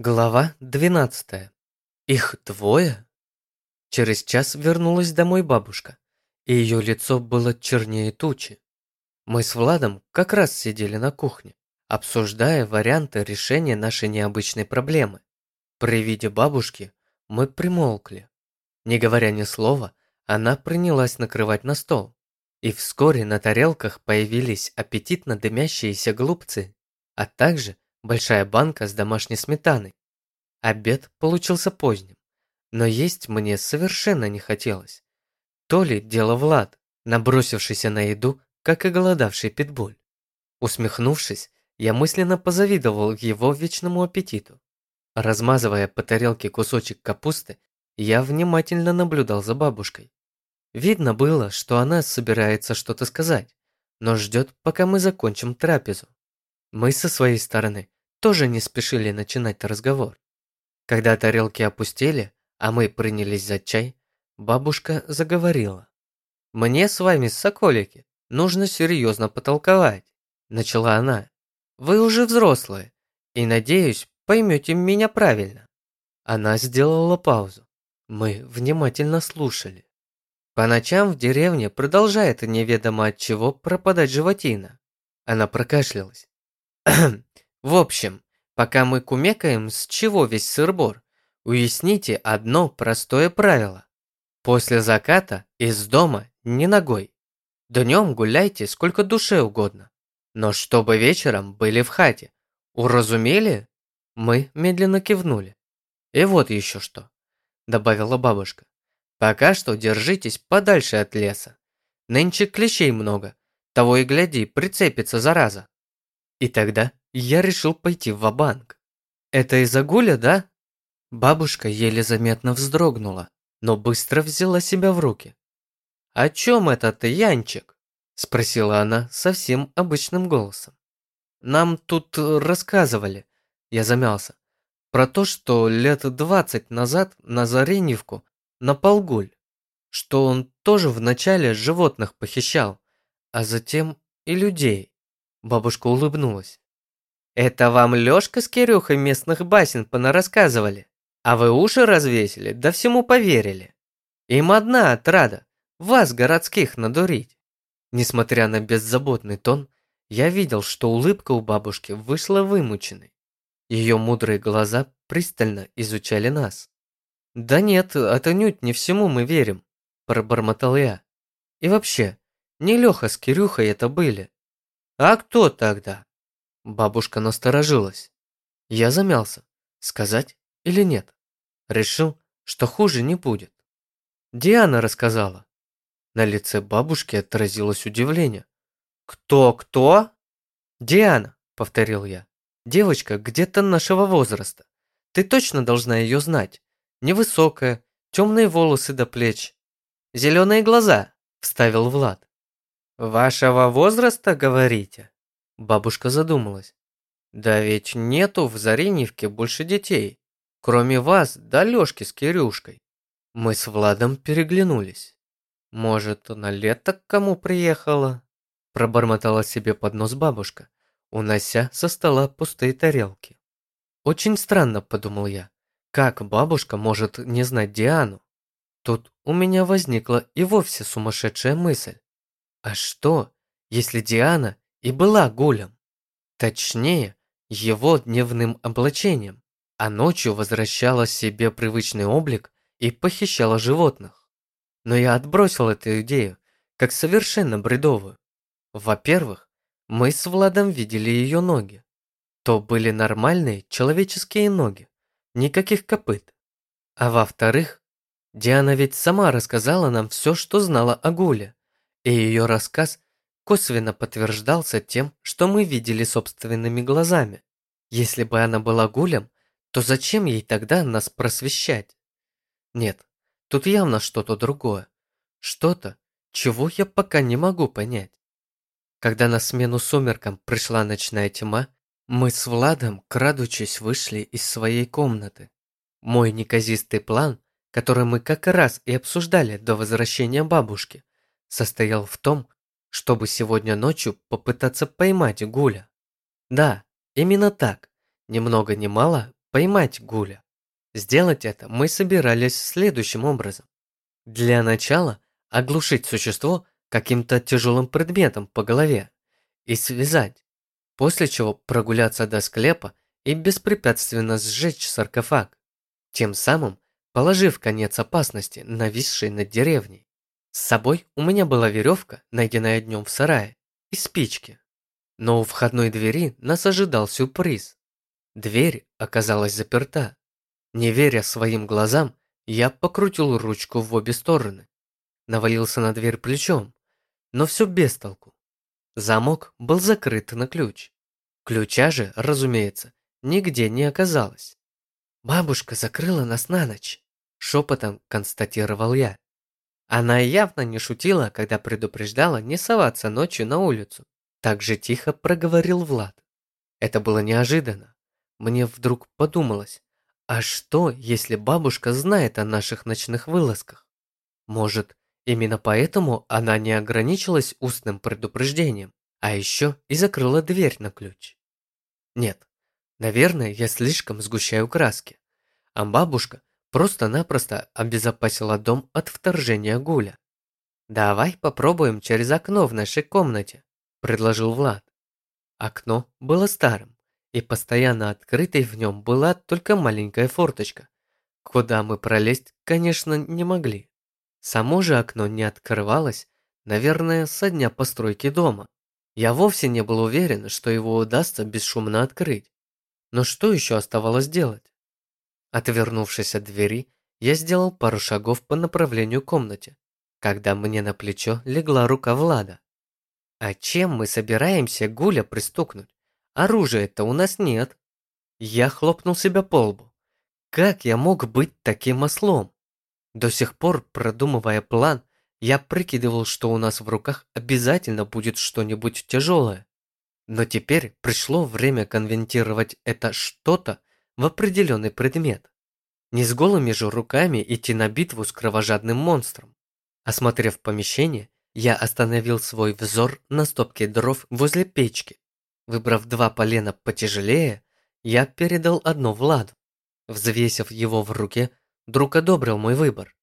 Глава 12. Их двое? Через час вернулась домой бабушка, и ее лицо было чернее тучи. Мы с Владом как раз сидели на кухне, обсуждая варианты решения нашей необычной проблемы. При виде бабушки мы примолкли. Не говоря ни слова, она принялась накрывать на стол. И вскоре на тарелках появились аппетитно дымящиеся голубцы, а также большая банка с домашней сметаной. Обед получился поздним, но есть мне совершенно не хотелось. То ли дело Влад, набросившийся на еду, как и голодавший питбуль. Усмехнувшись, я мысленно позавидовал его вечному аппетиту. Размазывая по тарелке кусочек капусты, я внимательно наблюдал за бабушкой. Видно было, что она собирается что-то сказать, но ждет, пока мы закончим трапезу. Мы со своей стороны тоже не спешили начинать разговор. Когда тарелки опустели, а мы принялись за чай, бабушка заговорила. «Мне с вами, соколики, нужно серьезно потолковать», начала она. «Вы уже взрослые, и, надеюсь, поймете меня правильно». Она сделала паузу. Мы внимательно слушали. По ночам в деревне продолжает неведомо от чего пропадать животина. Она прокашлялась. В общем, пока мы кумекаем, с чего весь сырбор, уясните одно простое правило. После заката из дома не ногой. Днем гуляйте сколько душе угодно. Но чтобы вечером были в хате. Уразумели? Мы медленно кивнули. И вот еще что, добавила бабушка. Пока что держитесь подальше от леса. Нынче клещей много, того и гляди, прицепится зараза. И тогда я решил пойти в ва-банк. Это из-за гуля, да? Бабушка еле заметно вздрогнула, но быстро взяла себя в руки. «О чем это ты, Янчик?» – спросила она совсем обычным голосом. «Нам тут рассказывали», – я замялся, «про то, что лет двадцать назад на Зареньевку напал гуль, что он тоже вначале животных похищал, а затем и людей». Бабушка улыбнулась. «Это вам Лёшка с Кирюхой местных басен понарассказывали, а вы уши развесили, да всему поверили. Им одна отрада – вас, городских, надурить». Несмотря на беззаботный тон, я видел, что улыбка у бабушки вышла вымученной. Ее мудрые глаза пристально изучали нас. «Да нет, отнюдь не всему мы верим», – пробормотал я. «И вообще, не Леха с Кирюхой это были. А кто тогда?» Бабушка насторожилась. Я замялся, сказать или нет. Решил, что хуже не будет. Диана рассказала. На лице бабушки отразилось удивление. «Кто-кто?» «Диана», — повторил я. «Девочка где-то нашего возраста. Ты точно должна ее знать. Невысокая, темные волосы до плеч. Зеленые глаза», — вставил Влад. «Вашего возраста, говорите?» Бабушка задумалась. Да ведь нету в Зариневке больше детей, кроме вас да Лёшки с Кирюшкой. Мы с Владом переглянулись. Может, на лето к кому приехала? Пробормотала себе под нос бабушка, унося со стола пустые тарелки. Очень странно, подумал я, как бабушка может не знать Диану? Тут у меня возникла и вовсе сумасшедшая мысль. А что, если Диана и была гулем. Точнее, его дневным облачением, а ночью возвращала себе привычный облик и похищала животных. Но я отбросил эту идею, как совершенно бредовую. Во-первых, мы с Владом видели ее ноги. То были нормальные человеческие ноги, никаких копыт. А во-вторых, Диана ведь сама рассказала нам все, что знала о Гуле, и ее рассказ косвенно подтверждался тем, что мы видели собственными глазами. Если бы она была гулем, то зачем ей тогда нас просвещать? Нет, тут явно что-то другое. Что-то, чего я пока не могу понять. Когда на смену сумеркам пришла ночная тьма, мы с Владом, крадучись, вышли из своей комнаты. Мой неказистый план, который мы как раз и обсуждали до возвращения бабушки, состоял в том, чтобы сегодня ночью попытаться поймать Гуля. Да, именно так, ни много ни мало поймать Гуля. Сделать это мы собирались следующим образом. Для начала оглушить существо каким-то тяжелым предметом по голове и связать, после чего прогуляться до склепа и беспрепятственно сжечь саркофаг, тем самым положив конец опасности, нависшей над деревней. С собой у меня была веревка, найденная днем в сарае, и спички. Но у входной двери нас ожидал сюрприз. Дверь оказалась заперта. Не веря своим глазам, я покрутил ручку в обе стороны. Навалился на дверь плечом, но все без толку. Замок был закрыт на ключ. Ключа же, разумеется, нигде не оказалось. «Бабушка закрыла нас на ночь», – шепотом констатировал я. Она явно не шутила, когда предупреждала не соваться ночью на улицу. Так же тихо проговорил Влад. Это было неожиданно. Мне вдруг подумалось, а что, если бабушка знает о наших ночных вылазках? Может, именно поэтому она не ограничилась устным предупреждением, а еще и закрыла дверь на ключ? Нет, наверное, я слишком сгущаю краски. А бабушка просто-напросто обезопасила дом от вторжения гуля. Давай попробуем через окно в нашей комнате, – предложил Влад. Окно было старым, и постоянно открытой в нем была только маленькая форточка, куда мы пролезть, конечно, не могли. Само же окно не открывалось, наверное, со дня постройки дома. Я вовсе не был уверен, что его удастся бесшумно открыть. Но что еще оставалось делать? Отвернувшись от двери, я сделал пару шагов по направлению к комнате, когда мне на плечо легла рука Влада. А чем мы собираемся Гуля пристукнуть? Оружия-то у нас нет. Я хлопнул себя по лбу. Как я мог быть таким ослом? До сих пор, продумывая план, я прикидывал, что у нас в руках обязательно будет что-нибудь тяжелое. Но теперь пришло время конвентировать это что-то в определенный предмет. Не с голыми же руками идти на битву с кровожадным монстром. Осмотрев помещение, я остановил свой взор на стопке дров возле печки. Выбрав два полена потяжелее, я передал одно Владу. Взвесив его в руке, друг одобрил мой выбор.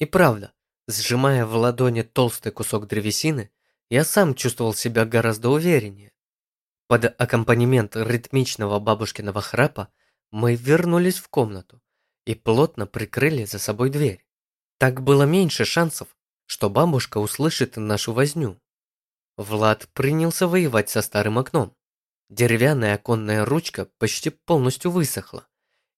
И правда, сжимая в ладони толстый кусок древесины, я сам чувствовал себя гораздо увереннее. Под аккомпанемент ритмичного бабушкиного храпа мы вернулись в комнату и плотно прикрыли за собой дверь. Так было меньше шансов, что бабушка услышит нашу возню. Влад принялся воевать со старым окном. Деревянная оконная ручка почти полностью высохла,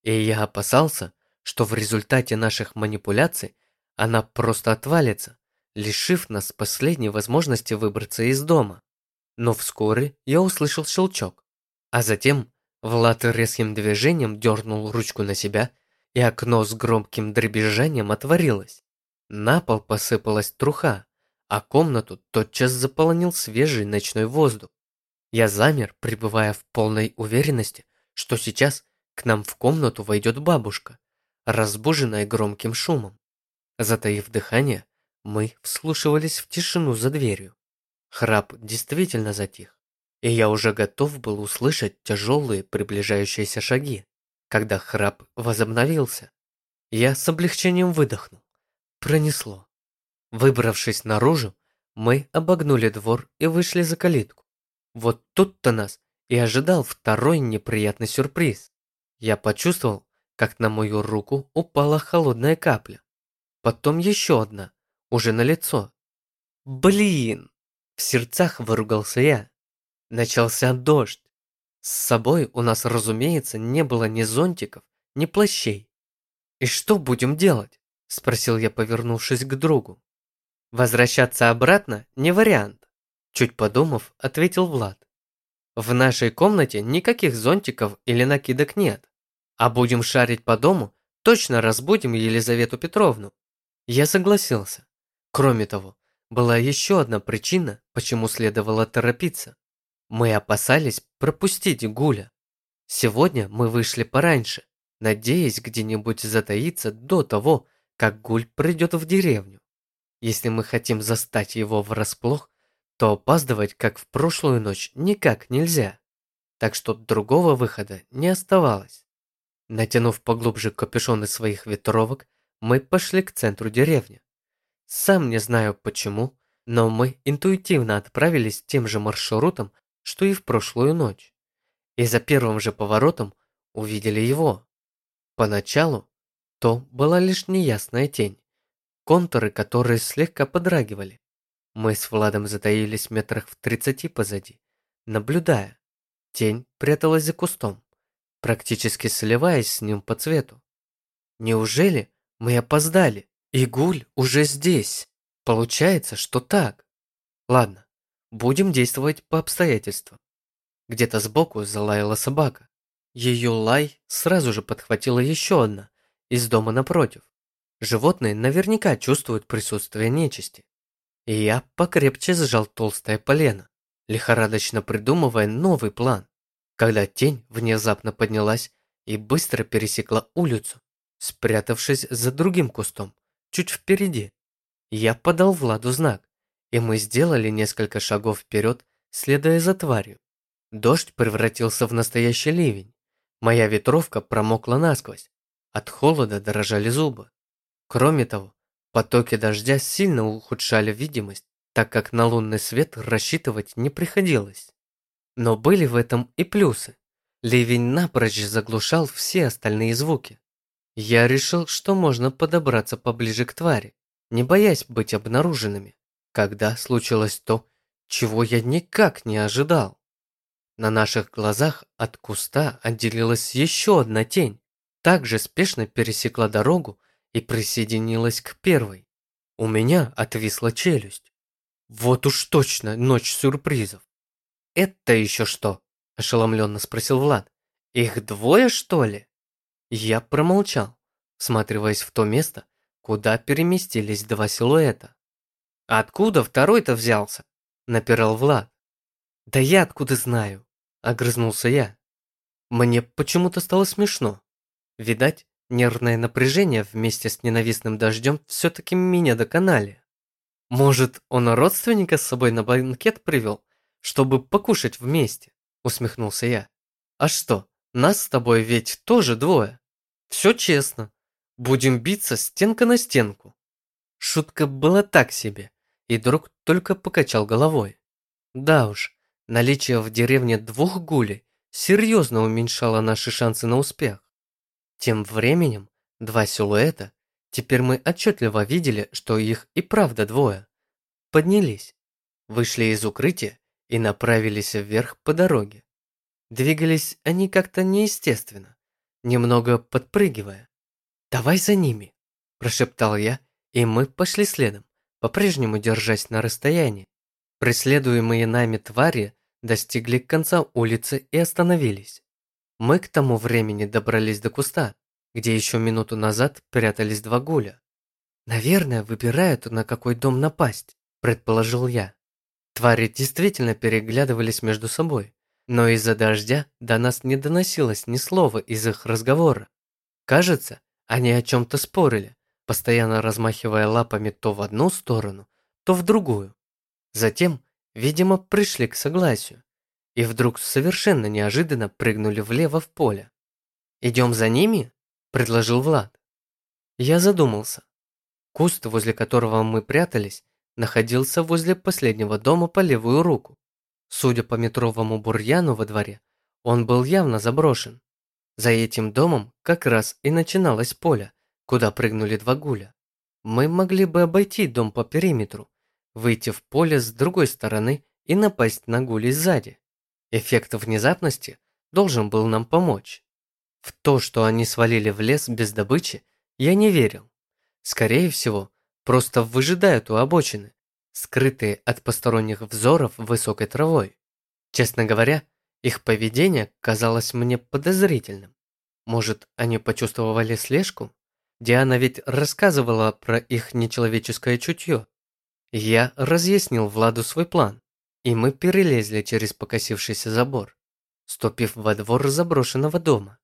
и я опасался, что в результате наших манипуляций она просто отвалится, лишив нас последней возможности выбраться из дома. Но вскоре я услышал щелчок, а затем Влад резким движением дернул ручку на себя, и окно с громким дребезжанием отворилось. На пол посыпалась труха, а комнату тотчас заполонил свежий ночной воздух. Я замер, пребывая в полной уверенности, что сейчас к нам в комнату войдет бабушка, разбуженная громким шумом. Затаив дыхание, мы вслушивались в тишину за дверью. Храп действительно затих, и я уже готов был услышать тяжелые приближающиеся шаги, когда храп возобновился. Я с облегчением выдохнул. Пронесло. Выбравшись наружу, мы обогнули двор и вышли за калитку. Вот тут-то нас и ожидал второй неприятный сюрприз. Я почувствовал, как на мою руку упала холодная капля. Потом еще одна, уже на лицо. Блин! В сердцах выругался я. Начался дождь. С собой у нас, разумеется, не было ни зонтиков, ни плащей. И что будем делать? Спросил я, повернувшись к другу. Возвращаться обратно не вариант. Чуть подумав, ответил Влад. В нашей комнате никаких зонтиков или накидок нет. А будем шарить по дому, точно разбудим Елизавету Петровну. Я согласился. Кроме того, была еще одна причина, почему следовало торопиться. Мы опасались пропустить Гуля. Сегодня мы вышли пораньше, надеясь где-нибудь затаиться до того, как Гуль придет в деревню. Если мы хотим застать его врасплох, то опаздывать, как в прошлую ночь, никак нельзя. Так что другого выхода не оставалось. Натянув поглубже капюшоны своих ветровок, мы пошли к центру деревни. Сам не знаю почему, но мы интуитивно отправились тем же маршрутом, что и в прошлую ночь. И за первым же поворотом увидели его. Поначалу то была лишь неясная тень, контуры которые слегка подрагивали. Мы с Владом затаились метрах в тридцати позади, наблюдая. Тень пряталась за кустом, практически сливаясь с ним по цвету. Неужели мы опоздали, и гуль уже здесь? Получается, что так. Ладно, будем действовать по обстоятельствам. Где-то сбоку залаяла собака. Ее лай сразу же подхватила еще одна из дома напротив. Животные наверняка чувствуют присутствие нечисти. И я покрепче сжал толстое полено, лихорадочно придумывая новый план, когда тень внезапно поднялась и быстро пересекла улицу, спрятавшись за другим кустом, чуть впереди. Я подал Владу знак, и мы сделали несколько шагов вперед, следуя за тварью. Дождь превратился в настоящий ливень. Моя ветровка промокла насквозь. От холода дрожали зубы. Кроме того, потоки дождя сильно ухудшали видимость, так как на лунный свет рассчитывать не приходилось. Но были в этом и плюсы. Ливень напрочь заглушал все остальные звуки. Я решил, что можно подобраться поближе к твари, не боясь быть обнаруженными, когда случилось то, чего я никак не ожидал. На наших глазах от куста отделилась еще одна тень, также спешно пересекла дорогу и присоединилась к первой. У меня отвисла челюсть. Вот уж точно ночь сюрпризов. «Это еще что?» – ошеломленно спросил Влад. «Их двое, что ли?» Я промолчал, всматриваясь в то место, куда переместились два силуэта. «Откуда второй-то взялся?» – напирал Влад. «Да я откуда знаю?» – огрызнулся я. Мне почему-то стало смешно. Видать, нервное напряжение вместе с ненавистным дождем все-таки меня доконали. Может, он родственника с собой на банкет привел, чтобы покушать вместе?» усмехнулся я. «А что, нас с тобой ведь тоже двое. Все честно. Будем биться стенка на стенку». Шутка была так себе, и друг только покачал головой. Да уж, наличие в деревне двух гулей серьезно уменьшало наши шансы на успех. Тем временем, два силуэта, теперь мы отчетливо видели, что их и правда двое, поднялись, вышли из укрытия и направились вверх по дороге. Двигались они как-то неестественно, немного подпрыгивая. «Давай за ними», – прошептал я, и мы пошли следом по-прежнему держась на расстоянии. Преследуемые нами твари достигли конца улицы и остановились. Мы к тому времени добрались до куста, где еще минуту назад прятались два гуля. «Наверное, выбирают, на какой дом напасть», – предположил я. Твари действительно переглядывались между собой, но из-за дождя до нас не доносилось ни слова из их разговора. Кажется, они о чем-то спорили, постоянно размахивая лапами то в одну сторону, то в другую. Затем, видимо, пришли к согласию и вдруг совершенно неожиданно прыгнули влево в поле. «Идем за ними?» – предложил Влад. Я задумался. Куст, возле которого мы прятались, находился возле последнего дома по левую руку. Судя по метровому бурьяну во дворе, он был явно заброшен. За этим домом как раз и начиналось поле, куда прыгнули два гуля. Мы могли бы обойти дом по периметру, выйти в поле с другой стороны и напасть на гули сзади. Эффект внезапности должен был нам помочь. В то, что они свалили в лес без добычи, я не верил. Скорее всего, просто выжидают у обочины, скрытые от посторонних взоров высокой травой. Честно говоря, их поведение казалось мне подозрительным. Может, они почувствовали слежку? Диана ведь рассказывала про их нечеловеческое чутье. Я разъяснил Владу свой план, и мы перелезли через покосившийся забор, ступив во двор заброшенного дома.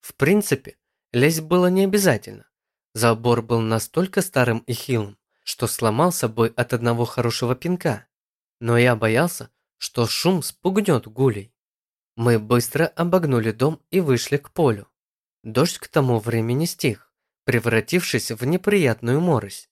В принципе, лезть было не обязательно. Забор был настолько старым и хилым, что сломал собой от одного хорошего пинка. Но я боялся, что шум спугнет гулей. Мы быстро обогнули дом и вышли к полю. Дождь к тому времени стих, превратившись в неприятную морось.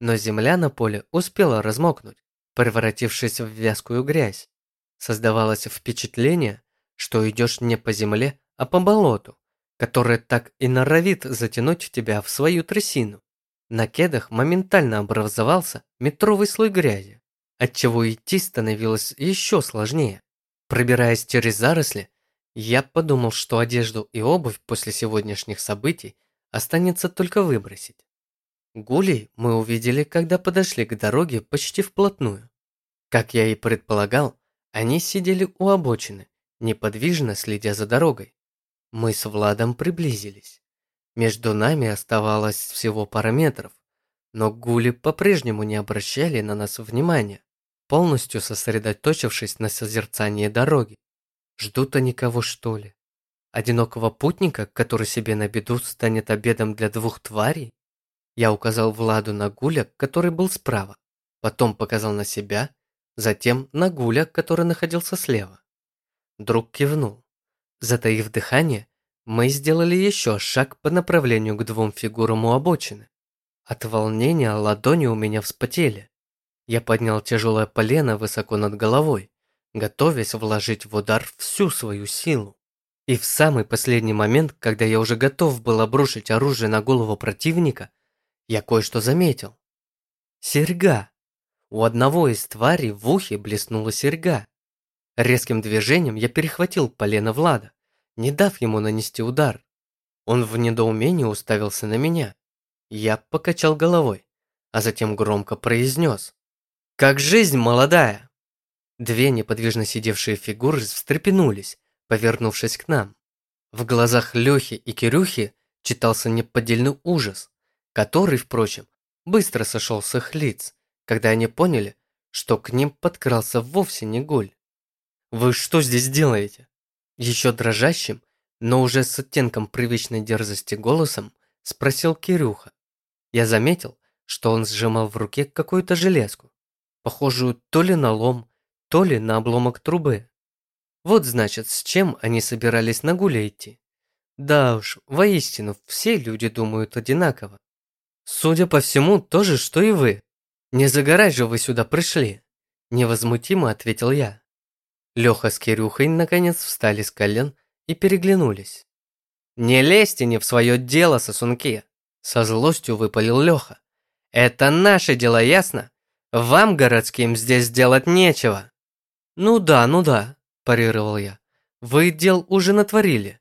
Но земля на поле успела размокнуть, превратившись в вязкую грязь. Создавалось впечатление, что идешь не по земле, а по болоту, которое так и норовит затянуть тебя в свою трясину. На кедах моментально образовался метровый слой грязи, отчего идти становилось еще сложнее. Пробираясь через заросли, я подумал, что одежду и обувь после сегодняшних событий останется только выбросить. Гулей мы увидели, когда подошли к дороге почти вплотную. Как я и предполагал, они сидели у обочины, неподвижно следя за дорогой. Мы с Владом приблизились. Между нами оставалось всего пара метров, но гули по-прежнему не обращали на нас внимания, полностью сосредоточившись на созерцании дороги. Ждут они кого, что ли? Одинокого путника, который себе на беду станет обедом для двух тварей? Я указал Владу на гуля, который был справа, потом показал на себя затем на Гуля, который находился слева. Друг кивнул. Затаив дыхание, мы сделали еще шаг по направлению к двум фигурам у обочины. От волнения ладони у меня вспотели. Я поднял тяжелое полено высоко над головой, готовясь вложить в удар всю свою силу. И в самый последний момент, когда я уже готов был обрушить оружие на голову противника, я кое-что заметил. Серьга. У одного из тварей в ухе блеснула серьга. Резким движением я перехватил полено Влада, не дав ему нанести удар. Он в недоумении уставился на меня. Я покачал головой, а затем громко произнес. «Как жизнь молодая!» Две неподвижно сидевшие фигуры встрепенулись, повернувшись к нам. В глазах Лехи и Кирюхи читался неподдельный ужас, который, впрочем, быстро сошел с их лиц, когда они поняли, что к ним подкрался вовсе не Гуль. «Вы что здесь делаете?» Еще дрожащим, но уже с оттенком привычной дерзости голосом спросил Кирюха. Я заметил, что он сжимал в руке какую-то железку, похожую то ли на лом, то ли на обломок трубы. Вот значит, с чем они собирались на гуля идти. Да уж, воистину, все люди думают одинаково. Судя по всему, то же, что и вы. «Не загорай же вы сюда пришли!» Невозмутимо ответил я. Леха с Кирюхой наконец встали с колен и переглянулись. «Не лезьте не в свое дело, сосунки!» Со злостью выпалил Леха. «Это наши дела, ясно? Вам, городским, здесь делать нечего!» «Ну да, ну да», парировал я. «Вы дел уже натворили.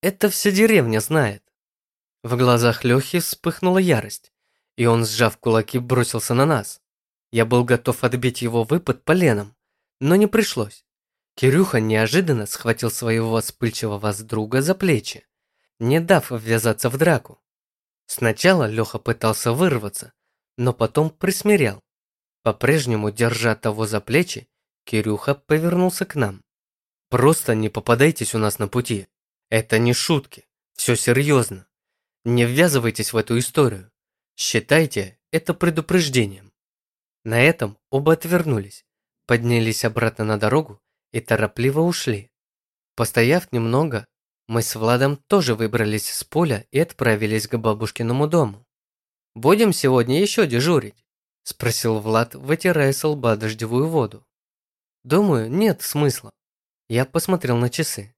Это вся деревня знает». В глазах Лехи вспыхнула ярость и он, сжав кулаки, бросился на нас. Я был готов отбить его выпад поленом, но не пришлось. Кирюха неожиданно схватил своего вспыльчивого друга за плечи, не дав ввязаться в драку. Сначала Леха пытался вырваться, но потом присмирял. По-прежнему, держа того за плечи, Кирюха повернулся к нам. «Просто не попадайтесь у нас на пути. Это не шутки, все серьезно. Не ввязывайтесь в эту историю. Считайте это предупреждением. На этом оба отвернулись, поднялись обратно на дорогу и торопливо ушли. Постояв немного, мы с Владом тоже выбрались с поля и отправились к бабушкиному дому. «Будем сегодня еще дежурить?» – спросил Влад, вытирая с лба дождевую воду. «Думаю, нет смысла». Я посмотрел на часы.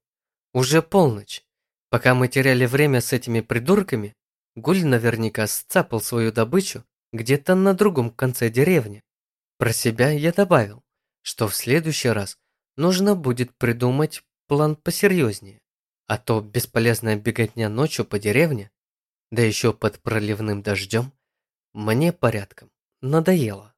Уже полночь. Пока мы теряли время с этими придурками, Гуль наверняка сцапал свою добычу где-то на другом конце деревни. Про себя я добавил, что в следующий раз нужно будет придумать план посерьезнее, а то бесполезная беготня ночью по деревне, да еще под проливным дождем, мне порядком надоело.